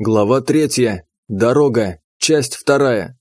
Глава третья. Дорога. Часть вторая.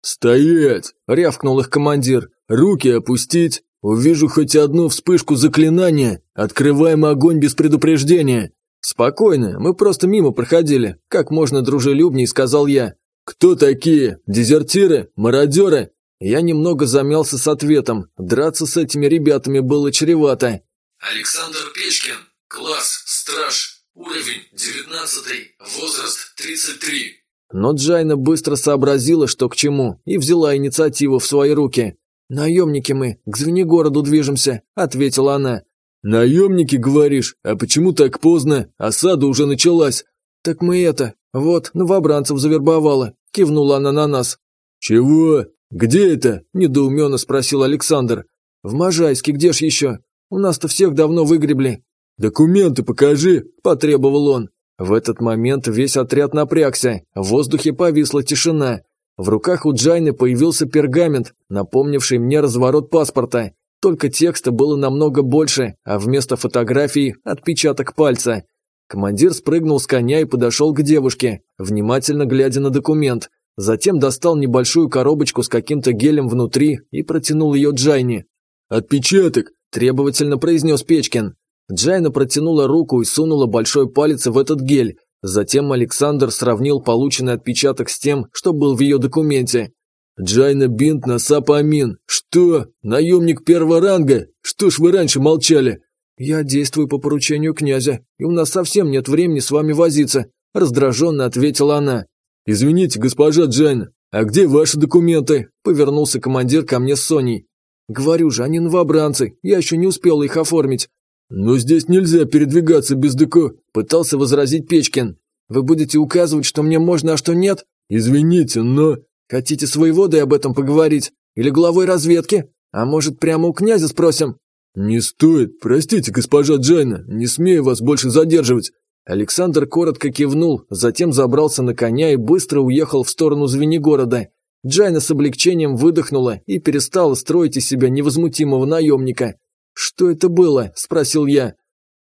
«Стоять!» – рявкнул их командир. «Руки опустить! Увижу хоть одну вспышку заклинания! Открываем огонь без предупреждения!» «Спокойно, мы просто мимо проходили. Как можно дружелюбней», – сказал я. «Кто такие? Дезертиры? Мародеры?» Я немного замялся с ответом. Драться с этими ребятами было чревато. «Александр Печкин. Класс. Страж. Уровень 19, возраст 33. Но Джайна быстро сообразила, что к чему, и взяла инициативу в свои руки. «Наемники мы, к Звенигороду движемся», – ответила она. «Наемники, говоришь? А почему так поздно? Осада уже началась». «Так мы это, вот, новобранцев завербовала», – кивнула она на нас. «Чего? Где это?» – недоуменно спросил Александр. «В Можайске, где ж еще? У нас-то всех давно выгребли. «Документы покажи!» – потребовал он. В этот момент весь отряд напрягся, в воздухе повисла тишина. В руках у Джайны появился пергамент, напомнивший мне разворот паспорта. Только текста было намного больше, а вместо фотографии – отпечаток пальца. Командир спрыгнул с коня и подошел к девушке, внимательно глядя на документ. Затем достал небольшую коробочку с каким-то гелем внутри и протянул ее Джайне. «Отпечаток!» – требовательно произнес Печкин. Джайна протянула руку и сунула большой палец в этот гель. Затем Александр сравнил полученный отпечаток с тем, что был в ее документе. «Джайна Бинт Насап Амин. Что? Наемник первого ранга? Что ж вы раньше молчали?» «Я действую по поручению князя, и у нас совсем нет времени с вами возиться», – раздраженно ответила она. «Извините, госпожа Джайна, а где ваши документы?» – повернулся командир ко мне с Соней. «Говорю же, они новобранцы, я еще не успела их оформить. «Но здесь нельзя передвигаться без ДК», – пытался возразить Печкин. «Вы будете указывать, что мне можно, а что нет?» «Извините, но...» «Хотите с воеводой об этом поговорить? Или главой разведки? А может, прямо у князя спросим?» «Не стоит. Простите, госпожа Джайна, не смею вас больше задерживать». Александр коротко кивнул, затем забрался на коня и быстро уехал в сторону Звенигорода. Джайна с облегчением выдохнула и перестала строить из себя невозмутимого наемника. «Что это было?» – спросил я.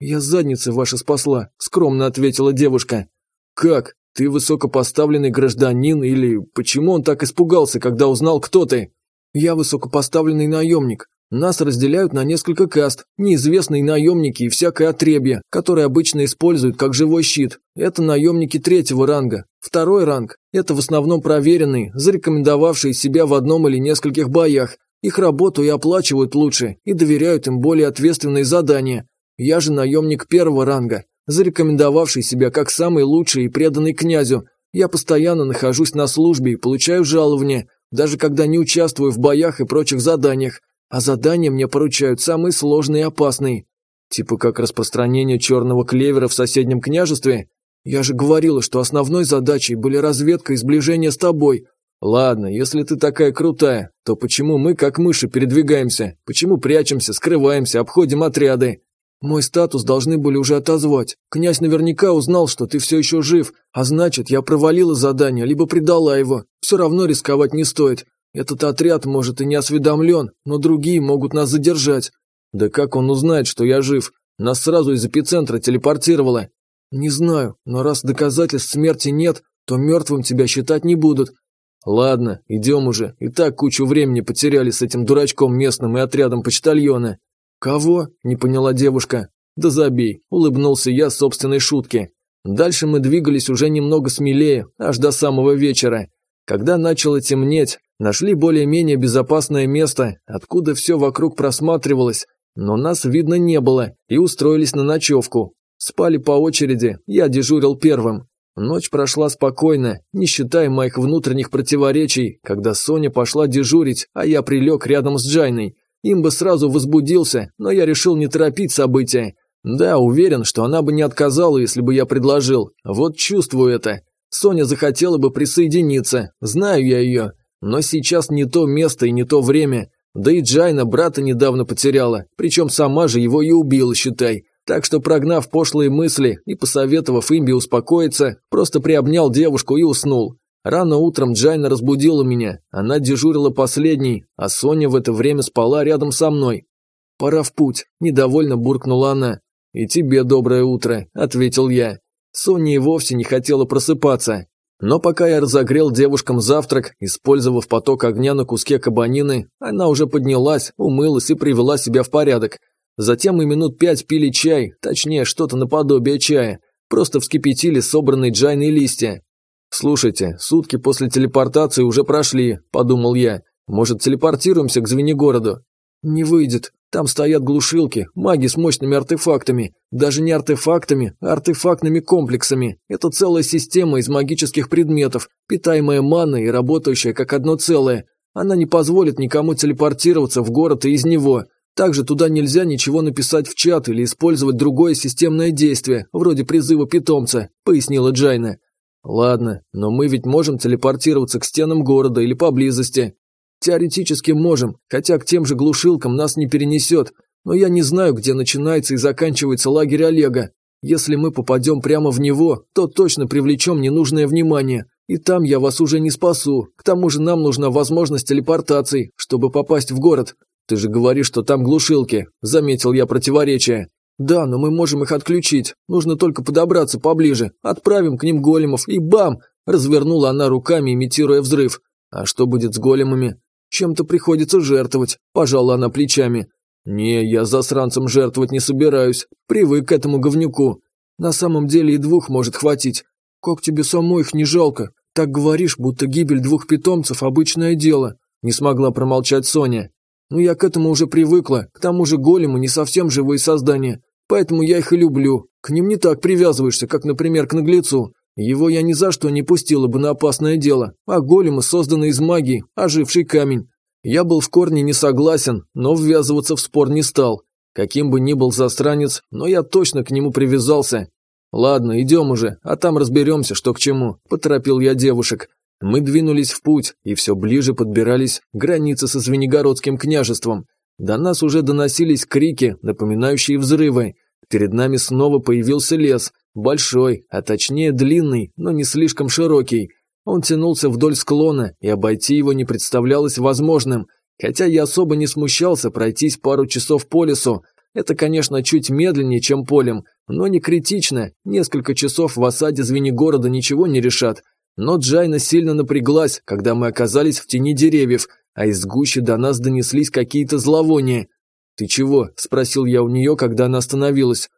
«Я задницы ваши спасла», – скромно ответила девушка. «Как? Ты высокопоставленный гражданин или почему он так испугался, когда узнал, кто ты?» «Я высокопоставленный наемник. Нас разделяют на несколько каст, неизвестные наемники и всякое отребье, которые обычно используют как живой щит. Это наемники третьего ранга. Второй ранг – это в основном проверенные, зарекомендовавшие себя в одном или нескольких боях, их работу и оплачивают лучше, и доверяют им более ответственные задания. Я же наемник первого ранга, зарекомендовавший себя как самый лучший и преданный князю. Я постоянно нахожусь на службе и получаю жалование, даже когда не участвую в боях и прочих заданиях. А задания мне поручают самые сложные и опасные. Типа как распространение черного клевера в соседнем княжестве. Я же говорила, что основной задачей были разведка и сближение с тобой, «Ладно, если ты такая крутая, то почему мы, как мыши, передвигаемся? Почему прячемся, скрываемся, обходим отряды?» «Мой статус должны были уже отозвать. Князь наверняка узнал, что ты все еще жив, а значит, я провалила задание, либо предала его. Все равно рисковать не стоит. Этот отряд, может, и не осведомлен, но другие могут нас задержать». «Да как он узнает, что я жив? Нас сразу из эпицентра телепортировало». «Не знаю, но раз доказательств смерти нет, то мертвым тебя считать не будут. «Ладно, идем уже. И так кучу времени потеряли с этим дурачком местным и отрядом почтальона». «Кого?» – не поняла девушка. «Да забей», – улыбнулся я собственной шутке. Дальше мы двигались уже немного смелее, аж до самого вечера. Когда начало темнеть, нашли более-менее безопасное место, откуда все вокруг просматривалось, но нас видно не было, и устроились на ночевку. Спали по очереди, я дежурил первым. Ночь прошла спокойно, не считая моих внутренних противоречий, когда Соня пошла дежурить, а я прилег рядом с Джайной. Им бы сразу возбудился, но я решил не торопить события. Да, уверен, что она бы не отказала, если бы я предложил. Вот чувствую это. Соня захотела бы присоединиться, знаю я ее. Но сейчас не то место и не то время. Да и Джайна брата недавно потеряла, причем сама же его и убила, считай. Так что, прогнав пошлые мысли и посоветовав Имби успокоиться, просто приобнял девушку и уснул. Рано утром Джайна разбудила меня. Она дежурила последней, а Соня в это время спала рядом со мной. «Пора в путь», – недовольно буркнула она. «И тебе доброе утро», – ответил я. Соня и вовсе не хотела просыпаться. Но пока я разогрел девушкам завтрак, использовав поток огня на куске кабанины, она уже поднялась, умылась и привела себя в порядок. Затем мы минут пять пили чай, точнее, что-то наподобие чая. Просто вскипятили собранные джайные листья. «Слушайте, сутки после телепортации уже прошли», – подумал я. «Может, телепортируемся к Звенигороду?» «Не выйдет. Там стоят глушилки, маги с мощными артефактами. Даже не артефактами, а артефактными комплексами. Это целая система из магических предметов, питаемая маной и работающая как одно целое. Она не позволит никому телепортироваться в город и из него. Также туда нельзя ничего написать в чат или использовать другое системное действие, вроде призыва питомца», – пояснила Джайна. «Ладно, но мы ведь можем телепортироваться к стенам города или поблизости. Теоретически можем, хотя к тем же глушилкам нас не перенесет, но я не знаю, где начинается и заканчивается лагерь Олега. Если мы попадем прямо в него, то точно привлечем ненужное внимание, и там я вас уже не спасу. К тому же нам нужна возможность телепортации, чтобы попасть в город. Ты же говоришь, что там глушилки, заметил я противоречие. Да, но мы можем их отключить. Нужно только подобраться поближе. Отправим к ним големов и бам! Развернула она руками, имитируя взрыв. А что будет с големами? Чем-то приходится жертвовать, пожала она плечами. Не, я засранцем жертвовать не собираюсь, привык к этому говнюку. На самом деле и двух может хватить. Как тебе самой их не жалко? Так говоришь, будто гибель двух питомцев – обычное дело. Не смогла промолчать Соня. Ну я к этому уже привыкла, к тому же големы не совсем живые создания. Поэтому я их и люблю. К ним не так привязываешься, как, например, к наглецу. Его я ни за что не пустила бы на опасное дело, а големы созданы из магии, оживший камень. Я был в корне не согласен, но ввязываться в спор не стал. Каким бы ни был застранец, но я точно к нему привязался. «Ладно, идем уже, а там разберемся, что к чему», – поторопил я девушек. Мы двинулись в путь и все ближе подбирались к границе со Звенигородским княжеством. До нас уже доносились крики, напоминающие взрывы. Перед нами снова появился лес, Большой, а точнее длинный, но не слишком широкий. Он тянулся вдоль склона, и обойти его не представлялось возможным, хотя я особо не смущался пройтись пару часов по лесу. Это, конечно, чуть медленнее, чем полем, но не критично, несколько часов в осаде Звенигорода ничего не решат. Но Джайна сильно напряглась, когда мы оказались в тени деревьев, а из гущи до нас донеслись какие-то зловония. «Ты чего?» – спросил я у нее, когда она остановилась.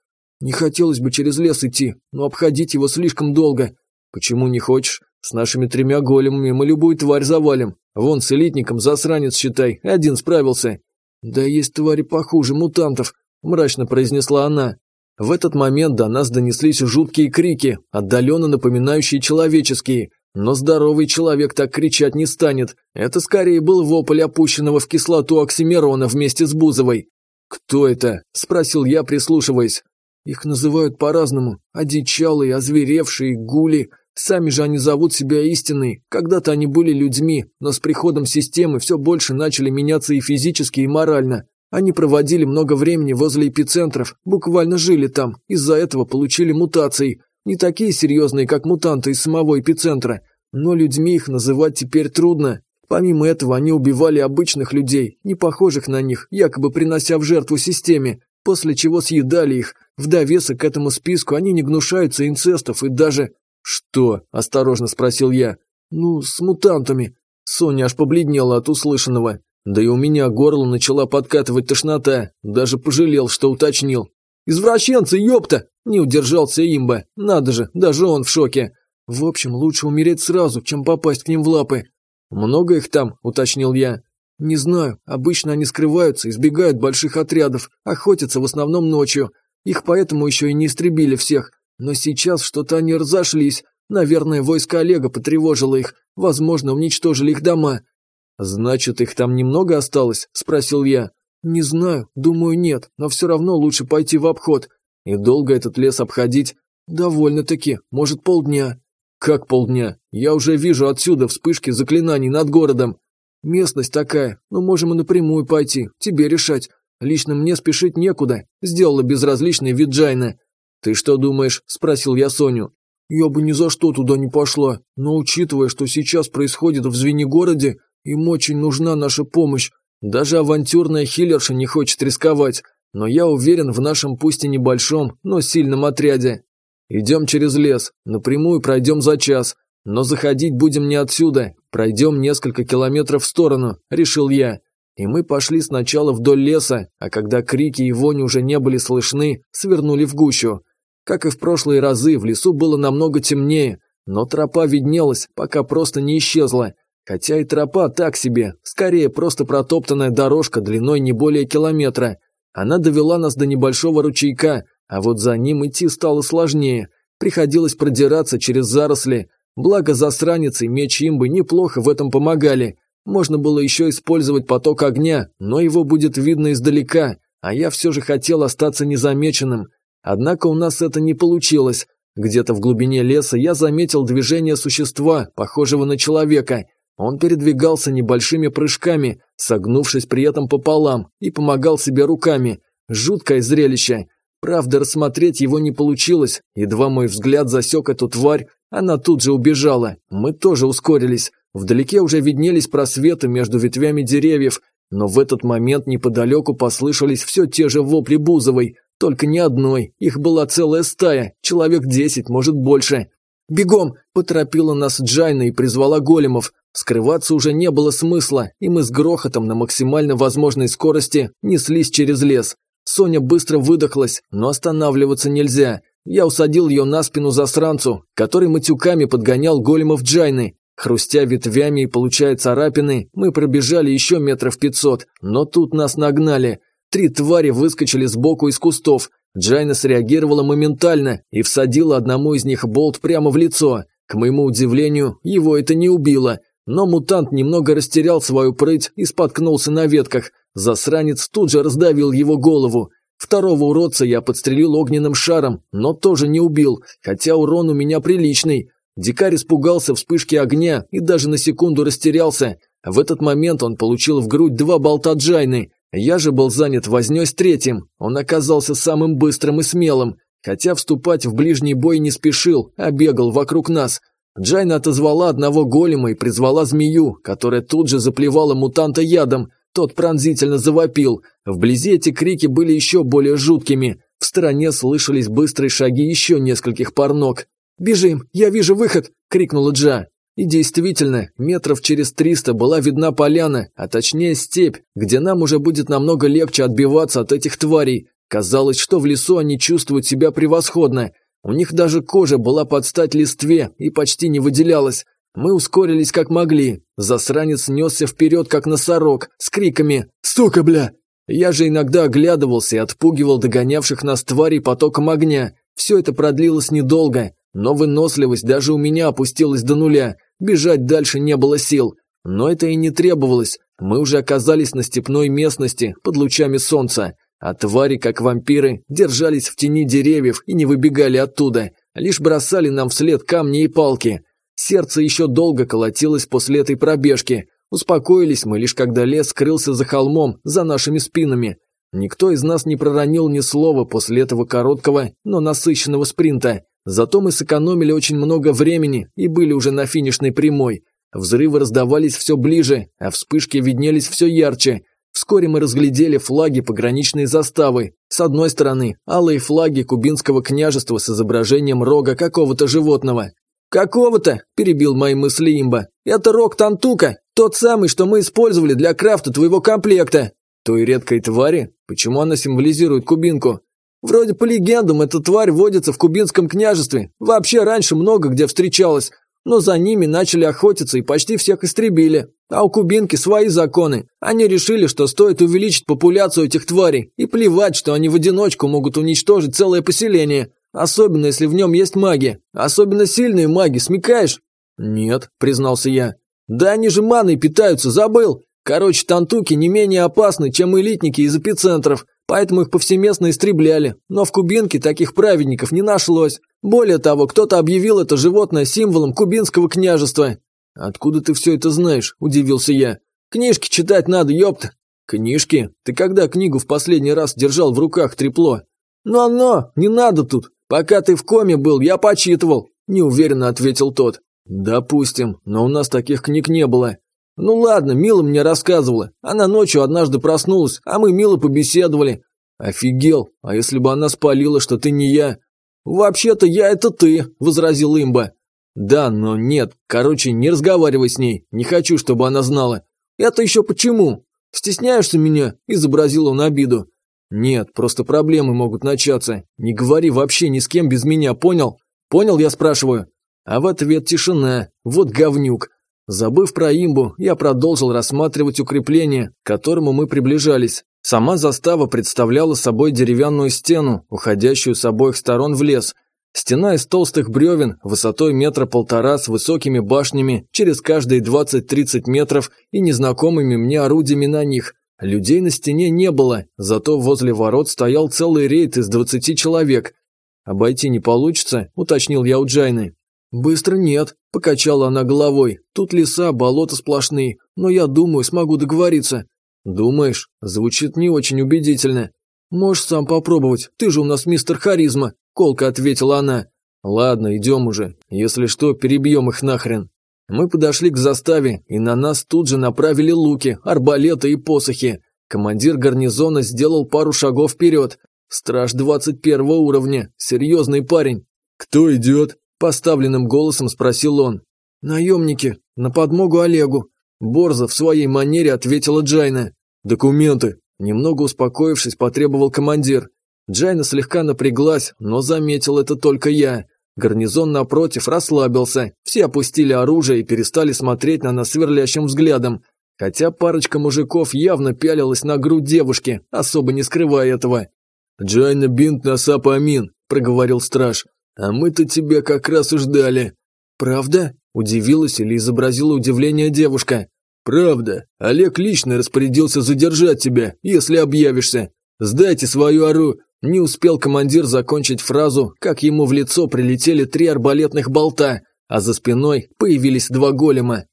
Не хотелось бы через лес идти, но обходить его слишком долго. Почему не хочешь? С нашими тремя големами мы любую тварь завалим. Вон с элитником засранец, считай, один справился. Да есть твари похуже мутантов, мрачно произнесла она. В этот момент до нас донеслись жуткие крики, отдаленно напоминающие человеческие. Но здоровый человек так кричать не станет. Это скорее был вопль опущенного в кислоту Оксимирона вместе с Бузовой. «Кто это?» – спросил я, прислушиваясь. Их называют по-разному – одичалые, озверевшие, гули. Сами же они зовут себя истинной. Когда-то они были людьми, но с приходом системы все больше начали меняться и физически, и морально. Они проводили много времени возле эпицентров, буквально жили там, из-за этого получили мутации. Не такие серьезные, как мутанты из самого эпицентра, но людьми их называть теперь трудно. Помимо этого, они убивали обычных людей, не похожих на них, якобы принося в жертву системе, после чего съедали их, в довесок к этому списку они не гнушаются инцестов и даже... «Что?» – осторожно спросил я. «Ну, с мутантами». Соня аж побледнела от услышанного. Да и у меня горло начала подкатывать тошнота. Даже пожалел, что уточнил. «Извращенцы, ёпта!» – не удержался имба. Надо же, даже он в шоке. В общем, лучше умереть сразу, чем попасть к ним в лапы. «Много их там?» – уточнил я. «Не знаю. Обычно они скрываются, избегают больших отрядов, охотятся в основном ночью. Их поэтому еще и не истребили всех. Но сейчас что-то они разошлись. Наверное, войско Олега потревожило их. Возможно, уничтожили их дома. «Значит, их там немного осталось?» – спросил я. «Не знаю. Думаю, нет. Но все равно лучше пойти в обход. И долго этот лес обходить?» «Довольно-таки. Может, полдня». «Как полдня? Я уже вижу отсюда вспышки заклинаний над городом». «Местность такая. Но можем и напрямую пойти. Тебе решать. Лично мне спешить некуда, сделала безразличный вид Джайна. «Ты что думаешь?» – спросил я Соню. «Я бы ни за что туда не пошла, но учитывая, что сейчас происходит в Звенигороде, им очень нужна наша помощь. Даже авантюрная хиллерша не хочет рисковать, но я уверен в нашем пусть и небольшом, но сильном отряде». Идем через лес, напрямую пройдем за час. Но заходить будем не отсюда, пройдем несколько километров в сторону, решил я. И мы пошли сначала вдоль леса, а когда крики и вонь уже не были слышны, свернули в гущу. Как и в прошлые разы, в лесу было намного темнее, но тропа виднелась, пока просто не исчезла. Хотя и тропа так себе, скорее просто протоптанная дорожка длиной не более километра. Она довела нас до небольшого ручейка, а вот за ним идти стало сложнее. Приходилось продираться через заросли. Благо засранец и меч имбы неплохо в этом помогали. Можно было еще использовать поток огня, но его будет видно издалека, а я все же хотел остаться незамеченным. Однако у нас это не получилось. Где-то в глубине леса я заметил движение существа, похожего на человека. Он передвигался небольшими прыжками, согнувшись при этом пополам, и помогал себе руками. Жуткое зрелище. Правда, рассмотреть его не получилось. Едва мой взгляд засек эту тварь, она тут же убежала. Мы тоже ускорились. Вдалеке уже виднелись просветы между ветвями деревьев, но в этот момент неподалеку послышались все те же вопли Бузовой, только не одной, их была целая стая, человек десять, может больше. «Бегом!» – поторопила нас Джайна и призвала големов. Скрываться уже не было смысла, и мы с грохотом на максимально возможной скорости неслись через лес. Соня быстро выдохлась, но останавливаться нельзя. Я усадил ее на спину засранцу, который матюками подгонял големов Джайны. Хрустя ветвями и получая царапины, мы пробежали еще метров пятьсот, но тут нас нагнали – Три твари выскочили сбоку из кустов. Джайна среагировала моментально и всадила одному из них болт прямо в лицо. К моему удивлению, его это не убило. Но мутант немного растерял свою прыть и споткнулся на ветках. Засранец тут же раздавил его голову. Второго уродца я подстрелил огненным шаром, но тоже не убил, хотя урон у меня приличный. Дикарь испугался вспышки огня и даже на секунду растерялся. В этот момент он получил в грудь два болта Джайны. Я же был занят вознёй с третьим, он оказался самым быстрым и смелым, хотя вступать в ближний бой не спешил, а бегал вокруг нас. Джайна отозвала одного голема и призвала змею, которая тут же заплевала мутанта ядом, тот пронзительно завопил. Вблизи эти крики были еще более жуткими. В стороне слышались быстрые шаги еще нескольких пар ног. «Бежим! Я вижу выход!» – крикнула Джа. И действительно, метров через триста была видна поляна, а точнее степь, где нам уже будет намного легче отбиваться от этих тварей. Казалось, что в лесу они чувствуют себя превосходно. У них даже кожа была под стать листве и почти не выделялась. Мы ускорились как могли. Засранец несся вперед, как носорог, с криками «Сука, бля!». Я же иногда оглядывался и отпугивал догонявших нас тварей потоком огня. Все это продлилось недолго. Но выносливость даже у меня опустилась до нуля, бежать дальше не было сил. Но это и не требовалось, мы уже оказались на степной местности под лучами солнца, а твари, как вампиры, держались в тени деревьев и не выбегали оттуда, лишь бросали нам вслед камни и палки. Сердце еще долго колотилось после этой пробежки. Успокоились мы лишь когда лес скрылся за холмом, за нашими спинами. Никто из нас не проронил ни слова после этого короткого, но насыщенного спринта. Зато мы сэкономили очень много времени и были уже на финишной прямой. Взрывы раздавались все ближе, а вспышки виднелись все ярче. Вскоре мы разглядели флаги пограничной заставы. С одной стороны, алые флаги кубинского княжества с изображением рога какого-то животного. «Какого-то?» – перебил мои мысли имба. «Это рог Тантука, тот самый, что мы использовали для крафта твоего комплекта». «Той редкой твари? Почему она символизирует кубинку?» Вроде по легендам эта тварь водится в Кубинском княжестве. Вообще раньше много где встречалась. Но за ними начали охотиться и почти всех истребили. А у Кубинки свои законы. Они решили, что стоит увеличить популяцию этих тварей. И плевать, что они в одиночку могут уничтожить целое поселение. Особенно, если в нем есть маги. Особенно сильные маги, смекаешь? Нет, признался я. Да они же маной питаются, забыл. Короче, тантуки не менее опасны, чем элитники из эпицентров поэтому их повсеместно истребляли, но в Кубинке таких праведников не нашлось. Более того, кто-то объявил это животное символом кубинского княжества. «Откуда ты все это знаешь?» – удивился я. «Книжки читать надо, ёпта!» «Книжки? Ты когда книгу в последний раз держал в руках трепло?» «Ну оно, не надо тут. Пока ты в коме был, я почитывал», – неуверенно ответил тот. «Допустим, но у нас таких книг не было. Ну ладно, Мила мне рассказывала. Она ночью однажды проснулась, а мы мило побеседовали. Офигел, а если бы она спалила, что ты не я? «Вообще-то я это ты», – возразил имба. «Да, но нет. Короче, не разговаривай с ней. Не хочу, чтобы она знала». «Это еще почему?» «Стесняешься меня?» – изобразил он обиду. «Нет, просто проблемы могут начаться. Не говори вообще ни с кем без меня, понял?» «Понял, я спрашиваю?» А в ответ тишина. Вот говнюк. Забыв про имбу, я продолжил рассматривать укрепление, к которому мы приближались. Сама застава представляла собой деревянную стену, уходящую с обоих сторон в лес. Стена из толстых бревен, высотой метра полтора с высокими башнями, через каждые 20-30 метров и незнакомыми мне орудиями на них. Людей на стене не было, зато возле ворот стоял целый рейд из 20 человек. «Обойти не получится?» – уточнил я у Джайны. «Быстро нет», – покачала она головой. «Тут леса, болота сплошные, но я думаю, смогу договориться». «Думаешь?» – звучит не очень убедительно. «Можешь сам попробовать, ты же у нас мистер Харизма», – колко ответила она. «Ладно, идем уже. Если что, перебьем их нахрен». Мы подошли к заставе, и на нас тут же направили луки, арбалеты и посохи. Командир гарнизона сделал пару шагов вперед. Страж 21 уровня, серьезный парень. «Кто идет?» Поставленным голосом спросил он. «Наемники, на подмогу Олегу». Борза в своей манере ответила Джайна. «Документы». Немного успокоившись, потребовал командир. Джайна слегка напряглась, но заметил это только я. Гарнизон напротив расслабился, все опустили оружие и перестали смотреть на нас сверлящим взглядом. Хотя парочка мужиков явно пялилась на грудь девушки, особо не скрывая этого. «Джайна бинт на Сапамин», – проговорил страж. «А мы-то тебя как раз и ждали». «Правда?» – удивилась или изобразила удивление девушка. «Правда. Олег лично распорядился задержать тебя, если объявишься. Сдайте свою ору...» Не успел командир закончить фразу, как ему в лицо прилетели три арбалетных болта, а за спиной появились два голема.